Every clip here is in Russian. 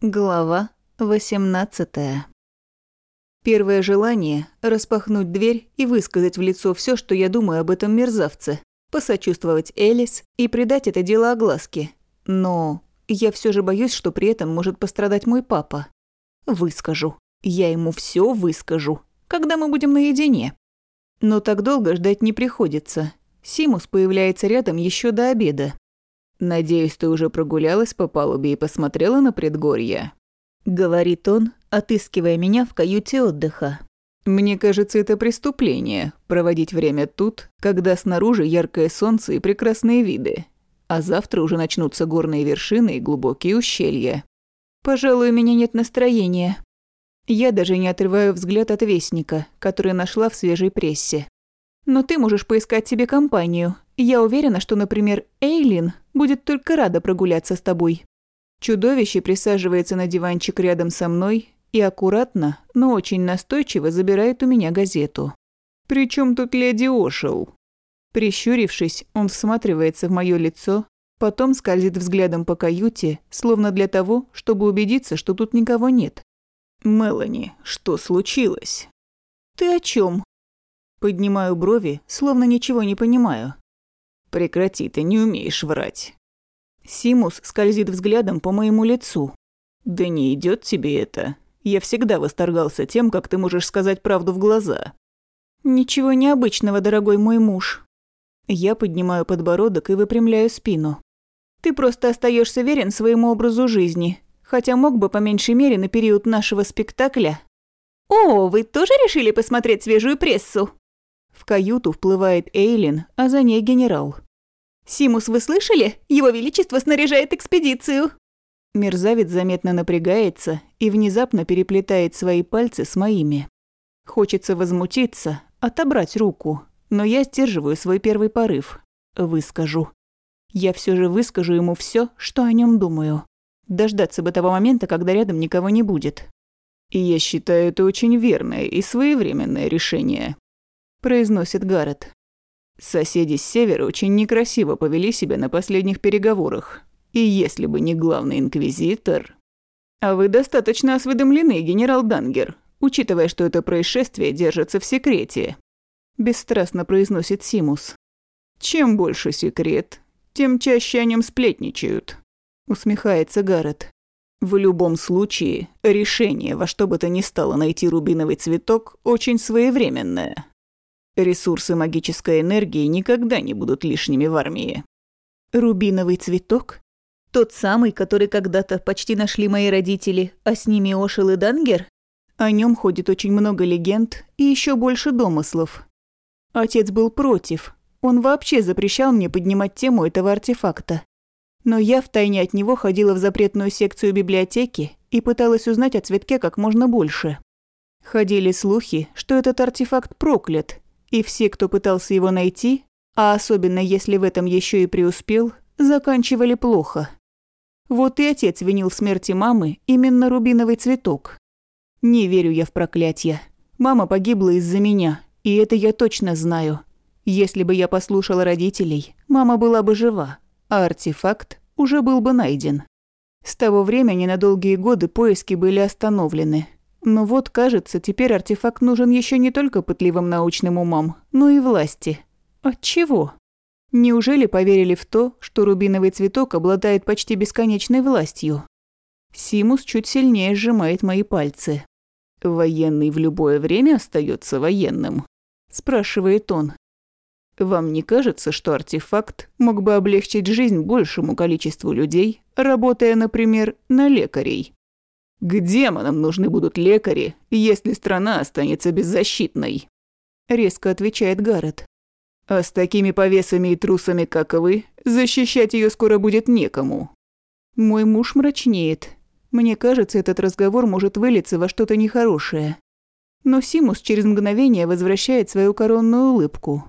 Глава 18 Первое желание – распахнуть дверь и высказать в лицо все, что я думаю об этом мерзавце, посочувствовать Элис и придать это дело огласке. Но я все же боюсь, что при этом может пострадать мой папа. Выскажу. Я ему все выскажу, когда мы будем наедине. Но так долго ждать не приходится. Симус появляется рядом еще до обеда. «Надеюсь, ты уже прогулялась по палубе и посмотрела на предгорье?» Говорит он, отыскивая меня в каюте отдыха. «Мне кажется, это преступление – проводить время тут, когда снаружи яркое солнце и прекрасные виды. А завтра уже начнутся горные вершины и глубокие ущелья. Пожалуй, у меня нет настроения. Я даже не отрываю взгляд от вестника, который нашла в свежей прессе. Но ты можешь поискать себе компанию. Я уверена, что, например, Эйлин будет только рада прогуляться с тобой. Чудовище присаживается на диванчик рядом со мной и аккуратно, но очень настойчиво забирает у меня газету. «При чем тут леди Ошел?» Прищурившись, он всматривается в мое лицо, потом скользит взглядом по каюте, словно для того, чтобы убедиться, что тут никого нет. «Мелани, что случилось?» «Ты о чем? Поднимаю брови, словно ничего не понимаю. «Прекрати, ты не умеешь врать». Симус скользит взглядом по моему лицу. «Да не идет тебе это. Я всегда восторгался тем, как ты можешь сказать правду в глаза». «Ничего необычного, дорогой мой муж». Я поднимаю подбородок и выпрямляю спину. «Ты просто остаешься верен своему образу жизни, хотя мог бы по меньшей мере на период нашего спектакля». «О, вы тоже решили посмотреть свежую прессу?» В каюту вплывает Эйлин, а за ней генерал. «Симус, вы слышали? Его Величество снаряжает экспедицию!» Мерзавец заметно напрягается и внезапно переплетает свои пальцы с моими. Хочется возмутиться, отобрать руку, но я сдерживаю свой первый порыв. Выскажу. Я все же выскажу ему все, что о нем думаю. Дождаться бы того момента, когда рядом никого не будет. И я считаю это очень верное и своевременное решение произносит Гаррет. Соседи с севера очень некрасиво повели себя на последних переговорах. И если бы не главный инквизитор... А вы достаточно осведомлены, генерал Дангер, учитывая, что это происшествие держится в секрете. Бесстрастно произносит Симус. Чем больше секрет, тем чаще о нем сплетничают. Усмехается Гаррет. В любом случае, решение во что бы то ни стало найти рубиновый цветок очень своевременное. Ресурсы магической энергии никогда не будут лишними в армии. Рубиновый цветок? Тот самый, который когда-то почти нашли мои родители, а с ними Ошел и Дангер? О нем ходит очень много легенд и еще больше домыслов. Отец был против. Он вообще запрещал мне поднимать тему этого артефакта. Но я втайне от него ходила в запретную секцию библиотеки и пыталась узнать о цветке как можно больше. Ходили слухи, что этот артефакт проклят, и все, кто пытался его найти, а особенно если в этом еще и преуспел, заканчивали плохо. Вот и отец винил в смерти мамы именно рубиновый цветок. Не верю я в проклятие. Мама погибла из-за меня, и это я точно знаю. Если бы я послушала родителей, мама была бы жива, а артефакт уже был бы найден. С того времени на долгие годы поиски были остановлены, но вот, кажется, теперь артефакт нужен еще не только пытливым научным умам, но и власти. От чего? Неужели поверили в то, что рубиновый цветок обладает почти бесконечной властью? Симус чуть сильнее сжимает мои пальцы. «Военный в любое время остается военным?» – спрашивает он. «Вам не кажется, что артефакт мог бы облегчить жизнь большему количеству людей, работая, например, на лекарей?» К демонам нужны будут лекари, если страна останется беззащитной. Резко отвечает Гаррет. А с такими повесами и трусами, как вы, защищать ее скоро будет некому. Мой муж мрачнеет. Мне кажется, этот разговор может вылиться во что-то нехорошее. Но Симус через мгновение возвращает свою коронную улыбку.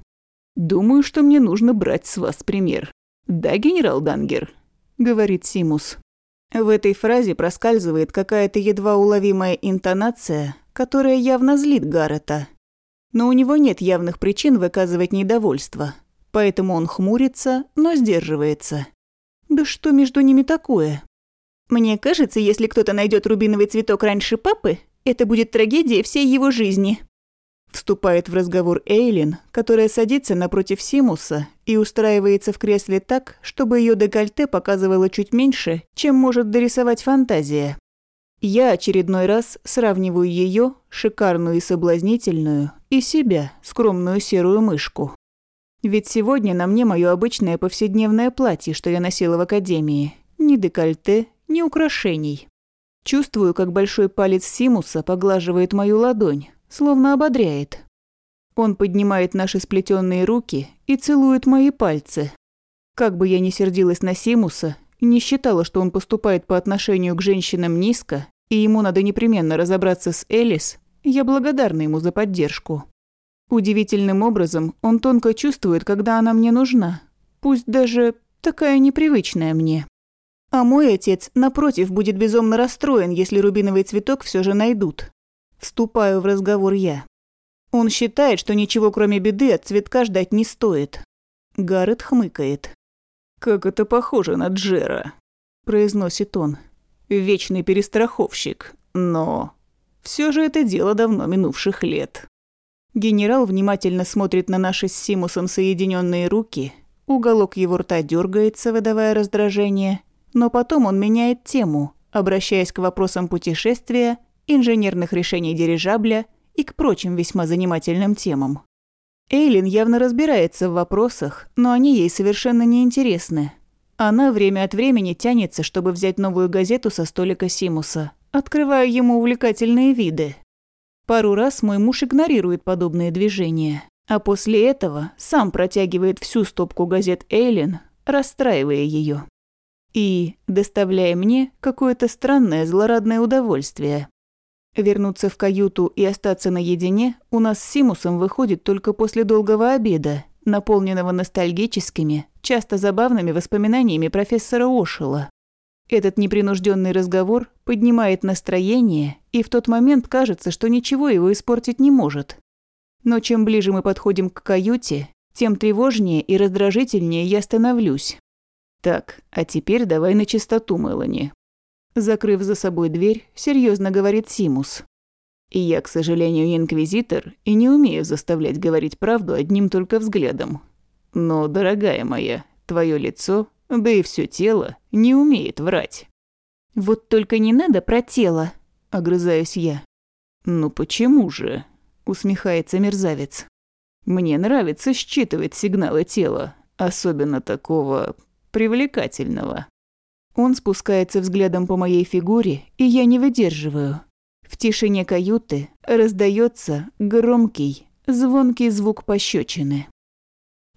«Думаю, что мне нужно брать с вас пример. Да, генерал Дангер?» – говорит Симус. В этой фразе проскальзывает какая-то едва уловимая интонация, которая явно злит Гаррета. Но у него нет явных причин выказывать недовольство, поэтому он хмурится, но сдерживается. Да что между ними такое? Мне кажется, если кто-то найдет рубиновый цветок раньше папы, это будет трагедия всей его жизни. Вступает в разговор Эйлин, которая садится напротив Симуса и устраивается в кресле так, чтобы ее декольте показывало чуть меньше, чем может дорисовать фантазия. Я очередной раз сравниваю ее, шикарную и соблазнительную, и себя, скромную серую мышку. Ведь сегодня на мне мое обычное повседневное платье, что я носила в академии. Ни декольте, ни украшений. Чувствую, как большой палец Симуса поглаживает мою ладонь, словно ободряет. Он поднимает наши сплетенные руки и целует мои пальцы. Как бы я ни сердилась на Симуса не считала, что он поступает по отношению к женщинам низко, и ему надо непременно разобраться с Элис, я благодарна ему за поддержку. Удивительным образом он тонко чувствует, когда она мне нужна, пусть даже такая непривычная мне. А мой отец, напротив, будет безумно расстроен, если рубиновый цветок все же найдут. Вступаю в разговор я. Он считает, что ничего кроме беды от цветка ждать не стоит. Гаррет хмыкает. «Как это похоже на Джера», – произносит он. «Вечный перестраховщик, но...» все же это дело давно минувших лет». Генерал внимательно смотрит на наши с Симусом соединенные руки, уголок его рта дергается, выдавая раздражение, но потом он меняет тему, обращаясь к вопросам путешествия инженерных решений дирижабля и к прочим весьма занимательным темам. Эйлин явно разбирается в вопросах, но они ей совершенно не интересны. Она время от времени тянется, чтобы взять новую газету со столика Симуса, открывая ему увлекательные виды. Пару раз мой муж игнорирует подобные движения, а после этого сам протягивает всю стопку газет Эйлин, расстраивая ее. И доставляя мне какое-то странное злорадное удовольствие. Вернуться в каюту и остаться наедине у нас с Симусом выходит только после долгого обеда, наполненного ностальгическими, часто забавными воспоминаниями профессора Ошила. Этот непринужденный разговор поднимает настроение, и в тот момент кажется, что ничего его испортить не может. Но чем ближе мы подходим к каюте, тем тревожнее и раздражительнее я становлюсь. Так, а теперь давай на чистоту, Мелани. Закрыв за собой дверь, серьезно говорит Симус. И я, к сожалению, инквизитор и не умею заставлять говорить правду одним только взглядом. Но, дорогая моя, твое лицо, да и все тело, не умеет врать. Вот только не надо про тело, огрызаюсь я. Ну почему же? усмехается мерзавец. Мне нравится считывать сигналы тела, особенно такого привлекательного. Он спускается взглядом по моей фигуре, и я не выдерживаю. В тишине каюты раздается громкий, звонкий звук пощечины.